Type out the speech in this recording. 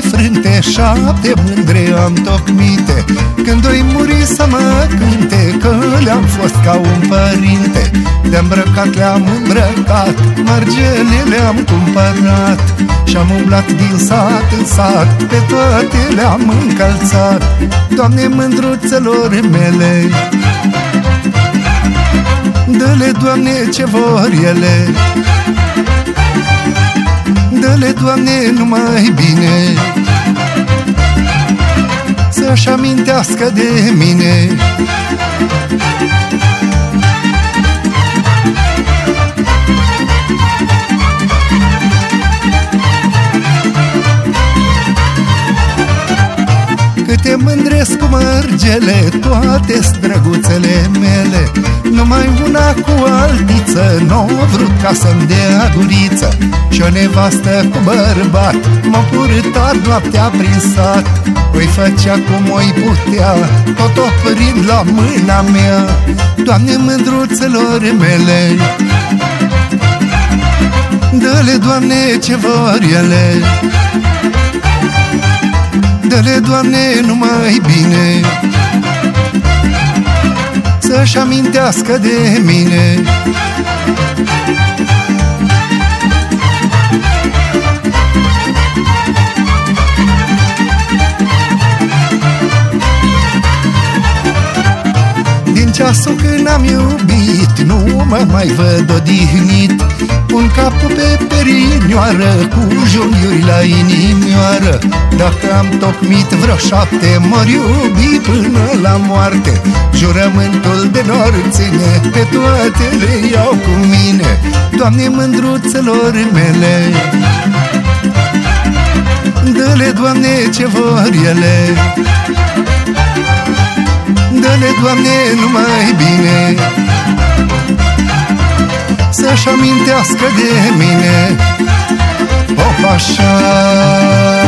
frânte Șapte mândre am tocmite. Când oi muri să mă cânte Că le-am fost ca un părinte. De îmbrăcat le-am îmbrăcat Margele le-am cumpărat. Și-am umblat din sat în sat Pe toate le-am încălțat. Doamne mândruțelor mele Dă-le, Doamne, ce vor ele Dă-le, Doamne, numai bine. Să-și amintească de mine Câte mândresc cu mărgele Toate străguțele mele. Numai una cu altiță Nu n vrut ca să-mi dea guriță Și o nevastă cu bărbat M-a purtat noaptea prin sat. Îi făcea cum o putea Tot oprind la mâna mea. Doamne mândruțelor mele Dă-le, Doamne, ce vor ele Dă-le, Doamne, numai bine. Să-și amintească de mine. Din ceasul când am iubit Nu mă mai văd odihnit. Pun capul pe perinioară Cu junghiuri la inimioară Dacă am tocmit vreo șapte Mor iubi până la moarte. Jurământul de nor ține Pe toate le iau cu mine. Doamne mândruțelor mele Dă-le, Doamne, ce vor ele. Dă-le, Doamne, numai bine Să-și amintească de mine ο Πασάς.